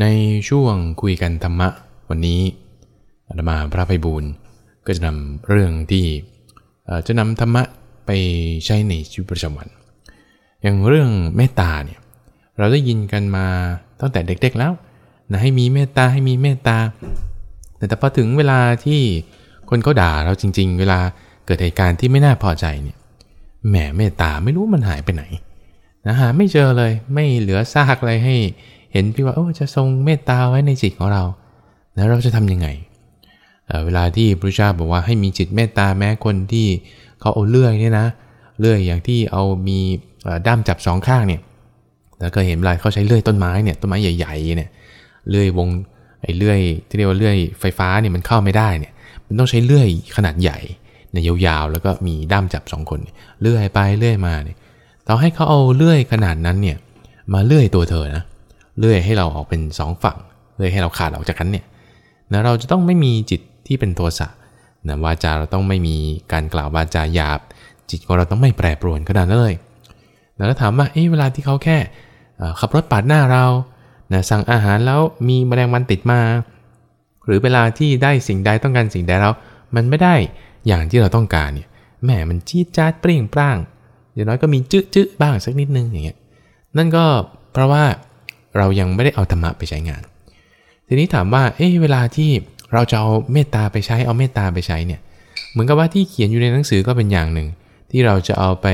ในช่วงคุยกันธรรมะวันนี้อาตมาพระไพบูลก็จะนำเรื่องที่จะนำธรรมะไปใช้ในชีวิตประจำวัน อย่างเรื่องเมตตาเนี่ยเราได้ยินกันมาตั้งแต่เด็กๆแล้วนะให้มีเมตตาให้มีเมตตา แต่พอถึงเวลาที่คนเขาด่าเราจริง ๆ เวลาเกิดเหตุการณ์ที่ไม่น่าพอใจเนี่ยแหมเมตตาไม่รู้มันหายไปไหน นะหาไม่เจอเลยไม่เหลือซากอะไรให้เห็นพี่ว่าโอ้จะทรงเมตตาไว้ในจิตของเราแล้วเราจะทํำยังไงเเวลาที่พระเจ้าบอกว่าให้มีจิตเมตตาแม้คนที่เขาเอาเลื่อยเนี่ยนะเลื่อยอย่างที่เอามีด้ามจับสองข้างเนี่ยแล้วก็เห็นเวลาเขาใช้เลื่อยต้นไม้เนี่ยต้นไม้ใหญ่ๆเนี่ยเลื่อยวงไอ้เลื่อยที่เรียกว่าเลื่อยไฟฟ้าเนี่ยมันเข้าไม่ได้เนี่ยมันต้องใช้เลื่อยขนาดใหญ่เนี่ยยาวๆ แล้วก็มีด้ามจับสองคนเลื่อยไปเลื่อยมาเนี่ย เราให้เขาเอาเลื่อยขนาดนั้นเนี่ยมาเลื่อยตัวเธอนะเลื่อยให้เราออกเป็นสองฝั่งเลื่อยให้เราขาดออกจากกันเนี่ยนะเราจะต้องไม่มีจิตที่เป็นโทสะนะวาจาเราต้องไม่มีการกล่าววาจาหยาบ จิตของเราต้องไม่แปรปรวนขนาดนั้นเลยแล้วถามว่าเอ๊ะเวลาที่เขาแค่ขับรถปาดหน้าเรานะสั่งอาหารแล้วมีแมลงวันติดมา หรือเวลาที่ได้สิ่งใดต้องการสิ่งใดแล้ว มันไม่ได้อย่างที่เราต้องการเนี่ยแหมมันจี๊ดจ๊าดเปรี้ยงปร้าง อย่างน้อยก็มีจื้อจื้อบ้างสักนิดนึงอย่างเงี้ยนั่นก็เพราะว่าเรายังไม่ได้เอาธรรมะไปใช้งาน ทีนี้ถามว่าเอ๊ะเวลาที่เราจะเอาเมตตาไปใช้เอาเมตตาไปใช้เนี่ยเหมือนกับว่าที่เขียนอยู่ในหนังสือก็เป็นอย่างหนึ่ง ที่เราจะเอาไป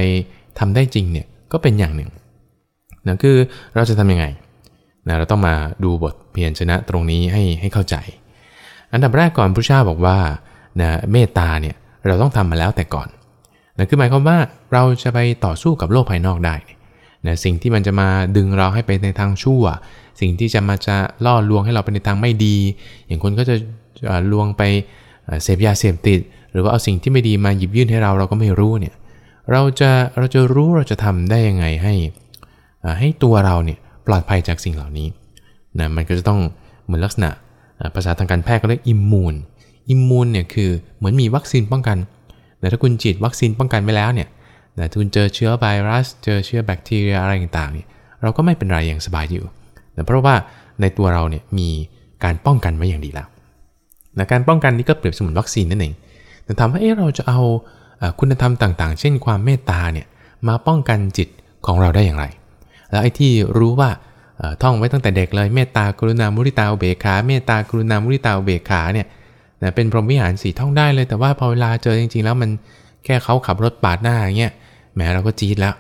ทำได้จริงเนี่ยก็เป็นอย่างหนึ่งนะคือเราจะทํำยังไงนะเราต้องมาดูบทเพียรชนะตรงนี้ให้ให้เข้าใจ อันดับแรกก่อนพระเจ้าบอกว่านะเมตตาเนี่ยเราต้องทำมาแล้วแต่ก่อน นะคือหมายความว่าเราจะไปต่อสู้กับโลกภายนอกได้นะสิ่งที่มันจะมาดึงเราให้ไปในทางชั่ว สิ่งที่จะมาจะล่อลวงให้เราไปในทางไม่ดี อย่างคนก็จะลวงไปเสพยาเสพติด หรือว่าเอาสิ่งที่ไม่ดีมาหยิบยื่นให้เราเราก็ไม่รู้เนี่ยเราจะเราจะรู้เราจะทำได้ยังไงให้ให้ตัวเราเนี่ยปลอดภัยจากสิ่งเหล่านี้นะมันก็จะต้องเหมือนลักษณะภาษาทางการแพทย์ก็เรียกอิมมูนอิมมูนเนี่ยคือเหมือนมีวัคซีนป้องกัน แต่ถ้าคุณฉีดวัคซีนป้องกันไปแล้วเนี่ยแต่คุณเจอเชื้อไวรัส เจอเชื้อแบคทีเรียอะไรต่างๆเนี่ยเราก็ไม่เป็นไรอย่างสบายอยู่แต่เพราะว่าในตัวเราเนี่ยมีการป้องกันไว้อย่างดีแล้วนะการป้องกันนี้ก็เปรียบเสมือนวัคซีนนั่นเองแต่ถามว่าเอ๊ะเราจะเอาคุณธรรมต่างๆ เช่นความเมตตาเนี่ยมาป้องกันจิตของเราได้อย่างไร แล้วไอ้ที่รู้ว่าท่องไว้ตั้งแต่เด็กเลยเมตตากรุณามุทิตาอุเบกขาเมตตากรุณามุทิตาอุเบกขาเนี่ย เป็นพรหมวิหารสี่ท่องได้เลย แต่ว่าพอเวลาเจอจริง ๆ แล้วมันแค่เขาขับรถปาดหน้าอย่างเงี้ยแหมเราก็จี๊ดแล้ว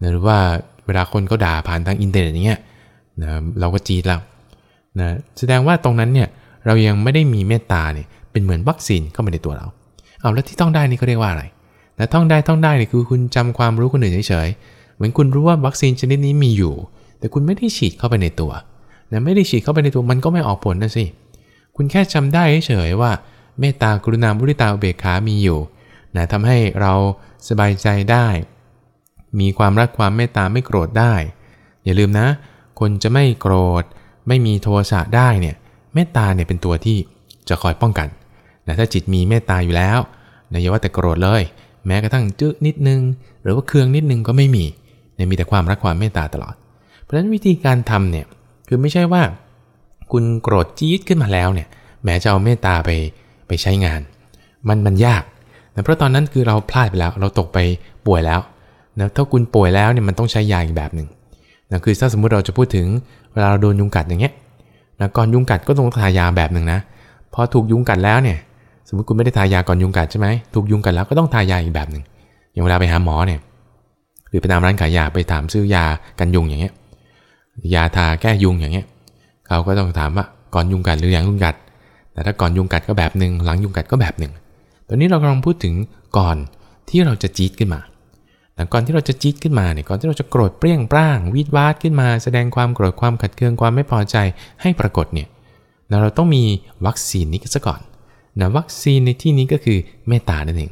นะหรือว่าเวลาคนเขาด่าผ่านทางอินเทอร์เน็ตอย่างเงี้ยนะเราก็จี๊ดแล้วนะแสดงว่าตรงนั้นเนี่ยเรายังไม่ได้มีเมตตาเนี่ยเป็นเหมือนวัคซีนเข้ามาในตัวเรา เอาแล้วที่ต้องได้นี่เขาเรียกว่าอะไรแต่ท่องได้ท่องได้เนี่ยคือคุณจำความรู้คนอื่นเฉยๆเหมือนคุณรู้ว่าวัคซีนชนิดนี้มีอยู่ แต่คุณไม่ได้ฉีดเข้าไปในตัวนะไม่ได้ฉีดเข้าไปในตัวมันก็ไม่ออกผลนะสิ คุณแค่จำได้เฉยๆว่า เมตตากรุณาบุริตาเบกขามีอยู่นะทำให้เราสบายใจได้ มีความรักความเมตตาไม่โกรธได้ อย่าลืมนะ คนจะไม่โกรธ ไม่มีโทสะได้เนี่ยเมตตาเนี่ยเป็นตัวที่จะคอยป้องกันนะถ้าจิตมีเมตตาอยู่แล้วนะอย่าว่าแต่โกรธเลย แม้กระทั่งจื้อนิดนึง หรือว่าเคืองนิดนึงก็ไม่มีเนี่ยมีแต่ความรักความเมตตาตลอด เพราะฉะนั้นวิธีการทำเนี่ยคือไม่ใช่ว่า คุณโกรธจี๊ดขึ้นมาแล้วเนี่ยแม้จะเอาเมตตาไปไปใช้งาน มันมันยากนะเพราะตอนนั้นคือเราพลาดไปแล้วเราตกไปป่วยแล้วนะถ้าคุณป่วยแล้วเนี่ยมันต้องใช้ยาอีกแบบหนึ่งนะคือถ้าสมมุติเราจะพูดถึงเวลาเราโดนยุงกัดอย่างเงี้ยนะก่อนยุงกัดก็ต้องทายาแบบหนึ่งนะพอถูกยุงกัดแล้วเนี่ยสมมติคุณไม่ได้ทายาก่อนยุงกัดใช่ไหมถูกยุงกัดแล้วก็ต้องทายาอีกแบบหนึ่งอย่างเวลาไปหาหมอเนี่ยหรือไปตามร้านขายยาไปถามซื้อยากันยุงอย่างเงี้ยยาทาแก้ยุงอย่างเงี้ย เขาก็ต้องถามว่าก่อนยุงกัดหรือหลังยุงกัด แต่ถ้าก่อนยุงกัดก็แบบหนึ่งหลังยุงกัดก็แบบหนึ่งตอนนี้เรากำลังพูดถึงก่อนที่เราจะจี๊ดขึ้นมาแต่ก่อนที่เราจะจี๊ดขึ้นมาเนี่ยก่อนที่เราจะโกรธเปรี้ยงปร้างวีดวาดขึ้นมา แสดงความโกรธความขัดเคืองความไม่พอใจให้ปรากฏเนี่ยเราต้องมีวัคซีนนี้ซะก่อนนะวัคซีนในที่นี้ก็คือเมตตานั่นเอง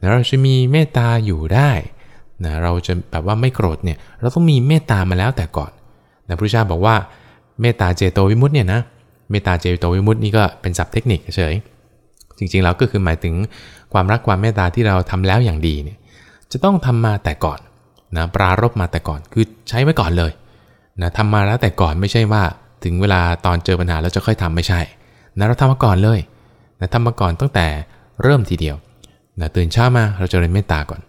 นะเราจะมีเมตตาอยู่ได้นะเราจะแบบว่าไม่โกรธเนี่ยเราต้องมีเมตตามาแล้วแต่ก่อนนะพระเจ้าบอกว่า เมตตาเจโตวิมุตต์เนี่ยนะเมตตาเจโตวิมุตต์นี่ก็เป็นศัพท์เทคนิคเฉยจริงๆแล้วก็คือหมายถึงความรักความเมตตาที่เราทำแล้วอย่างดีเนี่ยจะต้องทำมาแต่ก่อนนะปรารบมาแต่ก่อนคือใช้ไว้ก่อนเลยนะทำมาแล้วแต่ก่อนไม่ใช่ว่าถึงเวลาตอนเจอปัญหาแล้วจะค่อยทำไม่ใช่นะเราทำมาก่อนเลยนะทำมาก่อนตั้งแต่เริ่มทีเดียวนะตื่นเช้ามาเราจะเรียนเมตตาก่อน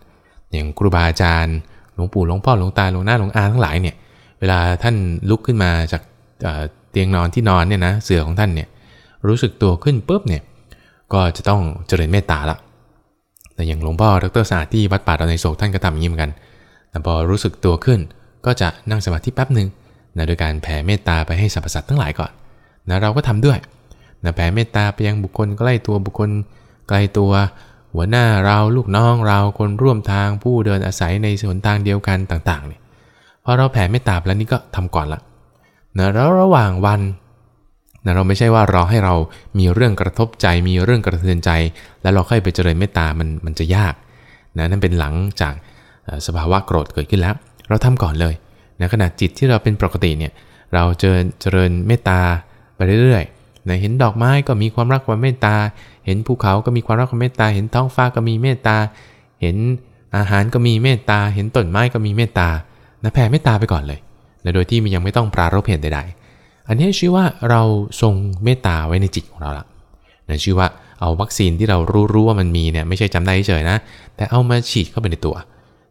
อย่างครูบาอาจารย์หลวงปู่หลวงพ่อหลวงตาหลวงหน้าหลวงอาทั้งหลายเนี่ยเวลาท่านลุกขึ้นมาจาก เตียงนอนที่นอนเนี่ยนะเสื่อของท่านเนี่ยรู้สึกตัวขึ้นปุ๊บเนี่ยก็จะต้องเจริญเมตตาละแต่อย่างหลวงพ่อดรศาสตร์ที่วัดป่าดอนในโศกท่านก็ทำอย่างนี้เหมือนกัน แต่พอรู้สึกตัวขึ้นก็จะนั่งสมาธิแป๊บหนึ่งนะโดยการแผ่เมตตาไปให้สรรพสัตว์ทั้งหลายก่อนนะเราก็ทำด้วยนะแผ่เมตตาไปยังบุคคลใกล้ตัวบุคคลไกลตัว หัวหน้าเราลูกน้องเราคนร่วมทางผู้เดินอาศัยในสวนทางเดียวกันต่างๆเนี่ยพอเราแผ่เมตตาแล้วนี่ก็ทำก่อนละ นะแล้วระหว่างวันนะเราไม่ใช่ว่ารอให้เรามีเรื่องกระทบใจมีเรื่องกระเทือนใจ แล้วเราค่อยไปเจริญเมตตามันมันจะยากนะนั่นเป็นหลังจากสภาวะโกรธเกิดขึ้นแล้ว เราทำก่อนเลยนะขณะจิตที่เราเป็นปกติเนี่ยเราเจริญเจริญเมตตาไปเรื่อยๆนะเห็นดอกไม้ก็มีความรักความเมตตา เห็นภูเขาก็มีความรักความเมตตา เห็นท้องฟ้าก็มีเมตตา เห็นอาหารก็มีเมตตา เห็นต้นไม้ก็มีเมตตานะแผ่เมตตาไปก่อนเลย โดยที่มันยังไม่ต้องปรารบเห็นใดๆ อันนี้ชื่อว่าเราทรงเมตตาไว้ในจิตของเราละนะชื่อว่าเอาวัคซีนที่เรารู้ๆว่ามันมีเนี่ยไม่ใช่จำได้เฉยนะ แต่เอามาฉีดเข้าไปในตัว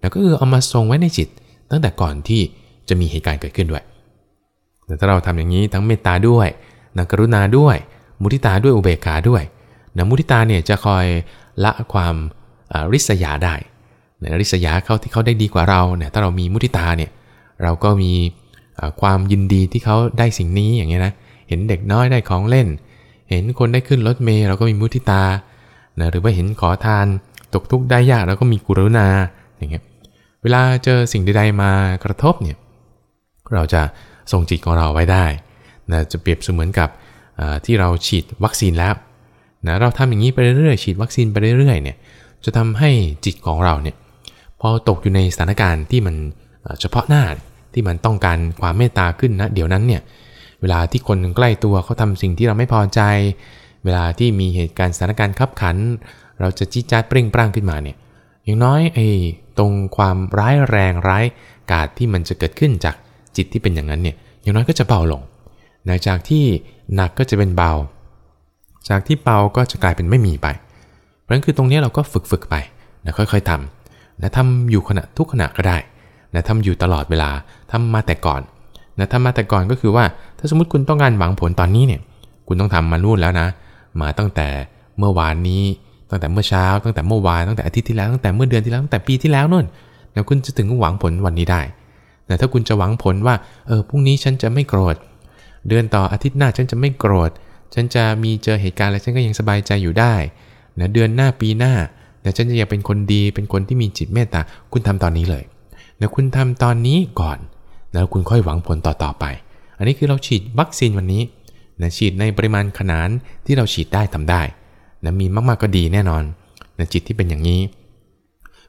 แล้วก็คือเอามาทรงไว้ในจิต ตั้งแต่ก่อนที่จะมีเหตุการณ์เกิดขึ้นด้วยแต่ถ้าเราทำอย่างนี้ทั้งเมตตาด้วยนักรุณาด้วย มุทิตาด้วยอุเบกขาด้วยนะมุทิตาเนี่ยจะคอยละความริษยาได้นะริษยาเขาที่เขาได้ดีกว่าเราเนี่ยถ้าเรามีมุทิตาเนี่ยเราก็มี ความยินดีที่เขาได้สิ่งนี้อย่างเงี้ยนะเห็นเด็กน้อยได้ของเล่น เห็นคนได้ขึ้นรถเมล์เราก็มีมุทิตานะหรือว่าเห็นขอทาน ตกทุกข์ได้ยากเราก็มีกุรุณาอย่างเงี้ยเวลาเจอสิ่งใดๆมากระทบเนี่ยเราจะทรงจิตของเราไว้ได้นะจะเปรียบเสมือนกับที่เราฉีดวัคซีนแล้วนะเราทำอย่างนี้ไปเรื่อยๆฉีดวัคซีนไปเรื่อยๆเนี่ยจะทำให้จิตของเราเนี่ยพอตกอยู่ในสถานการณ์ที่มันเฉพาะหน้า ที่มันต้องการความเมตตาขึ้นนะเดี๋ยวนั้นเนี่ยเวลาที่คนใกล้ตัวเขาทำสิ่งที่เราไม่พอใจ เวลาที่มีเหตุการณ์สถานการณ์ขับขัน เราจะจี้จัดเปร่งปร่างขึ้นมาเนี่ยอย่างน้อยไอ้ตรงความร้ายแรงร้ายกาดที่มันจะเกิดขึ้นจากจิตที่เป็นอย่างนั้นเนี่ยอย่างน้อยก็จะเบาลงนะจากที่หนักก็จะเป็นเบา จากที่เบาก็จะกลายเป็นไม่มีไป เพราะฉะนั้นคือตรงนี้เราก็ฝึกฝึกไปนะค่อยๆทำนะทำอยู่ขณะทุกขณะก็ได้ นะทำอยู่ตลอดเวลาทำมาแต่ก่อนนะทำมาแต่ก่อนก็คือว่า ถ้าสมมติคุณต้องการหวังผลตอนนี้เนี่ย คุณต้องทำมานู่นแล้วนะ มาตั้งแต่เมื่อวานนี้ ตั้งแต่เมื่อเช้า ตั้งแต่เมื่อวาน ตั้งแต่อาทิตย์ที่แล้ว ตั้งแต่เมื่อเดือนที่แล้ว ตั้งแต่ปีที่แล้วนู่นแล้วคุณจะถึงหวังผลวันนี้ได้แต่ถ้าคุณจะหวังผลว่า เออ พรุ่งนี้ฉันจะไม่โกรธ เดือนต่ออาทิตย์หน้าฉันจะไม่โกรธ ฉันจะมีเจอเหตุการณ์อะไรฉันก็ยังสบายใจอยู่ได้นะเดือนหน้าปีหน้าแต่ฉันจะยากเป็นคนดี เป็นคนที่มีจิตเมตตา คุณทำตอนนี้เลย นะคุณทำตอนนี้ก่อนแล้วคุณค่อยหวังผลต่อๆไป อันนี้คือเราฉีดวัคซีนวันนี้นะฉีดในปริมาณขนาดที่เราฉีดได้ทำได้นะมีมากๆก็ดีแน่นอนนะจิตที่เป็นอย่างนี้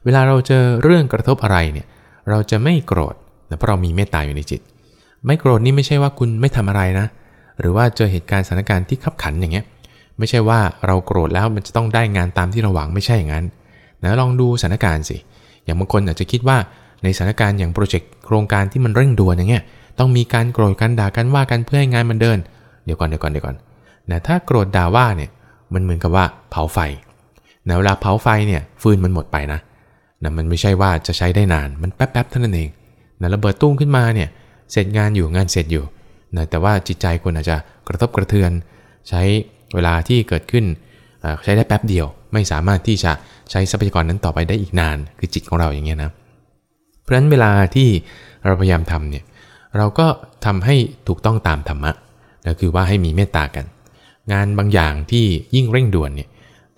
เวลาเราเจอเรื่องกระทบอะไรเนี่ยเราจะไม่โกรธนะเพราะเรามีเมตตาอยู่ในจิต ไม่โกรธนี่ไม่ใช่ว่าคุณไม่ทำอะไรนะ หรือว่าเจอเหตุการณ์สถานการณ์ที่ขับขันอย่างเงี้ยไม่ใช่ว่าเราโกรธแล้วมันจะต้องได้งานตามที่เราหวังไม่ใช่อย่างนั้นนะลองดูสถานการณ์สิ อย่างบางคนอาจจะคิดว่า ในสถานการณ์อย่างโปรเจกต์โครงการที่มันเร่งด่วนอย่างเงี้ยต้องมีการโกรธกันด่ากันว่ากันเพื่อให้งานมันเดิน เดี๋ยวก่อนเดี๋ยวก่อนเดี๋ยวก่อนนะถ้าโกรธด่าว่าเนี่ยมันเหมือนกับว่าเผาไฟนะเวลาเผาไฟเนี่ยฟืนมันหมดไปนะนะมันไม่ใช่ว่าจะใช้ได้นานมันแป๊บๆเท่านั้นเองนะระเบิดตุ้งขึ้นมาเนี่ยเสร็จงานอยู่งานเสร็จอยู่นะแต่ว่าจิตใจคนอาจจะกระทบกระเทือน ใช้เวลาที่เกิดขึ้นใช้ได้แป๊บเดียว ไม่สามารถที่จะใช้ทรัพยากรนั้นต่อไปได้อีกนาน คือจิตของเราอย่างเงี้ยนะ เพราะฉะนั้นเวลาที่เราพยายามทำเนี่ยเราก็ทำให้ถูกต้องตามธรรมะนะคือว่าให้มีเมตตากัน งานบางอย่างที่ยิ่งเร่งด่วนเนี่ย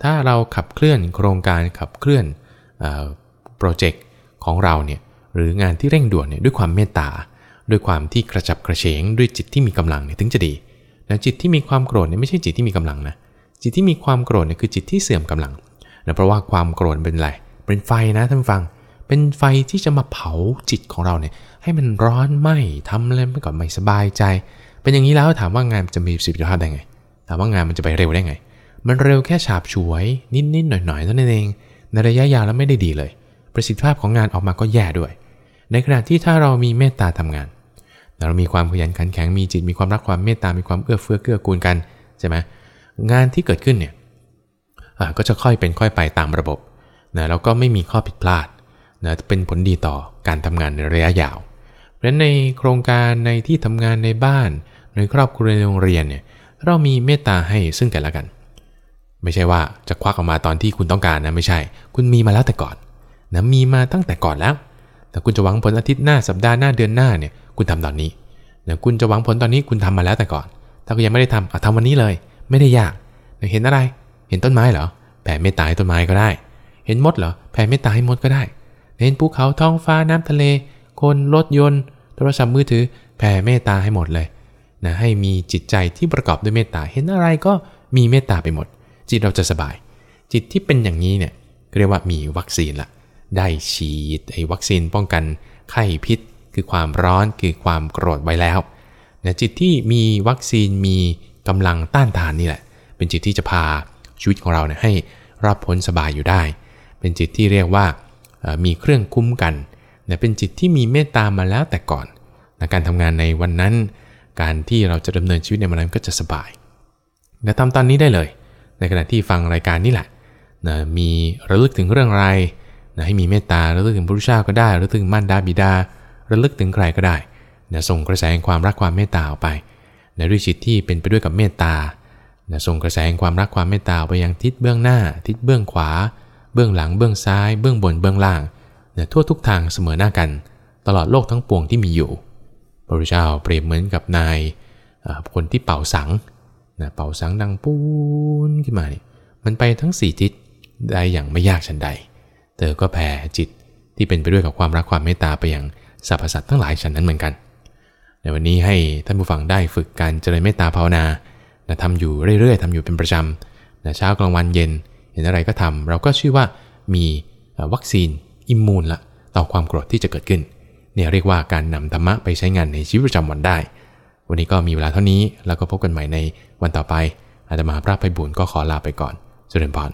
ถ้าเราขับเคลื่อนโครงการขับเคลื่อนโปรเจกต์ของเราเนี่ยหรืองานที่เร่งด่วนเนี่ยด้วยความเมตตา ด้วยความที่กระจับกระเฉง ด้วยจิตที่มีกำลังเนี่ยถึงจะดีนะจิตที่มีความโกรธเนี่ยไม่ใช่จิตที่มีกำลังนะจิตที่มีความโกรธเนี่ยคือจิตที่เสื่อมกำลังนะเพราะว่าความโกรธเป็นอะไรเป็นไฟนะท่านฟัง เป็นไฟที่จะมาเผาจิตของเราเนี่ยให้มันร้อนไหมทำอะไรไม่ก่อนไม่สบายใจ เป็นอย่างนี้แล้วถามว่างานจะมีประสิทธิภาพได้ไง ถามว่างานมันจะไปเร็วได้ไง มันเร็วแค่ฉาบฉวยนิดๆหน่อยๆเท่านั้นเอง ในระยะยาวแล้วไม่ได้ดีเลย ประสิทธิภาพของงานออกมาก็แย่ด้วย ในขณะที่ถ้าเรามีเมตตาทำงาน เรามีความขยันขันแข็งมีจิตมีความรักความเมตตา มีความเอื้อเฟื้อเกื้อกูลกันใช่ไหมงานที่เกิดขึ้นเนี่ยก็จะค่อยเป็นค่อยไปตามระบบนะแล้วก็ไม่มีข้อผิดพลาด นะเป็นผลดีต่อการทำงานในระยะยาว เพราะฉะนั้นในโครงการในที่ทำงานในบ้านในครอบครัวในโรงเรียนเนี่ยเรามีเมตตาให้ซึ่งกันและกัน ไม่ใช่ว่าจะควักออกมาตอนที่คุณต้องการนะไม่ใช่ คุณมีมาแล้วแต่ก่อนนะมีมาตั้งแต่ก่อนแล้ว แต่คุณจะหวังผลอาทิตย์หน้าสัปดาห์หน้าเดือนหน้าเนี่ยคุณทำตอนนี้นะคุณจะหวังผลตอนนี้คุณทำมาแล้วแต่ก่อน ถ้าคุณยังไม่ได้ทำเอาทำวันนี้เลย ไม่ได้ยากเห็นอะไร เห็นต้นไม้เหรอแผ่เมตตาให้ต้นไม้ก็ได้ เห็นมดเหรอแผ่เมตตาให้มดก็ได้ เห็นภูเขาท้องฟ้าน้ำทะเล คนรถยนต์ โทรศัพท์มือถือแผ่เมตตาให้หมดเลยนะให้มีจิตใจที่ประกอบด้วยเมตตาเห็นอะไรก็มีเมตตาไปหมด จิตเราจะสบาย จิตที่เป็นอย่างนี้เนี่ยเรียกว่ามีวัคซีนละได้ฉีดไอ้วัคซีนป้องกันไข้พิษ คือความร้อนคือความโกรธไว้แล้วนะจิตที่มีวัคซีนมีกำลังต้านทานนี่แหละ เป็นจิตที่จะพาชีวิตของเราเนี่ยให้รอดพ้นสบายอยู่ได้ เป็นจิตที่เรียกว่า มีเครื่องคุ้มกันนะเป็นจิตที่มีเมตตามาแล้วแต่ก่อนนะการทำงานในวันนั้น การที่เราจะดำเนินชีวิตในวันนั้นก็จะสบายนะทำตอนนี้ได้เลย ในขณะที่ฟังรายการนี่แหละนะมีระลึกถึงเรื่องอะไรนะให้มีเมตตาระลึกถึงพระพุทธเจ้าก็ได้ระลึกถึงมารดาบิดา ระลึกถึงใครก็ได้นะส่งกระแสแห่งความรักความเมตตาออกไปนะด้วยจิตที่เป็นไปด้วยกับเมตตานะส่งกระแสแห่งความรักความเมตตาไปยังทิศเบื้องหน้า ทิศเบื้องขวา เบื้องหลังเบื้องซ้าย เบื้องบนเบื้องล่างนะทั่วทุกทางเสมอหน้ากัน ตลอดโลกทั้งปวงที่มีอยู่ พระพุทธเจ้าเปรียบเหมือนกับนายคนที่เป่าสังนะเป่าสังดังปูนขึ้นมานี่มันไปทั้ง4ทิศได้อย่างไม่ยากชันใด เธอก็แผ่จิตที่เป็นไปด้วยกับความรักความเมตตาไปยังสรรพสัตว์ทั้งหลายฉันนั้นเหมือนกัน ในวันนี้ให้ท่านผู้ฟังได้ฝึกการเจริญเมตตาภาวนานะทำอยู่เรื่อยๆทำอยู่เป็นประจำนะเช้ากลางวันเย็น ห็นอะไรก็ทำเราก็ชื่อว่ามีวัคซีนอิมมูนละต่อความโกรธที่จะเกิดขึ้นเนี่ยเรียกว่าการนำธรรมะไปใช้งานในชีวิตประจำวันได้ วันนี้ก็มีเวลาเท่านี้ แล้วก็พบกันใหม่ในวันต่อไป อาตมาพระไพบุญก็ขอลาไปก่อนสุรินทร์พร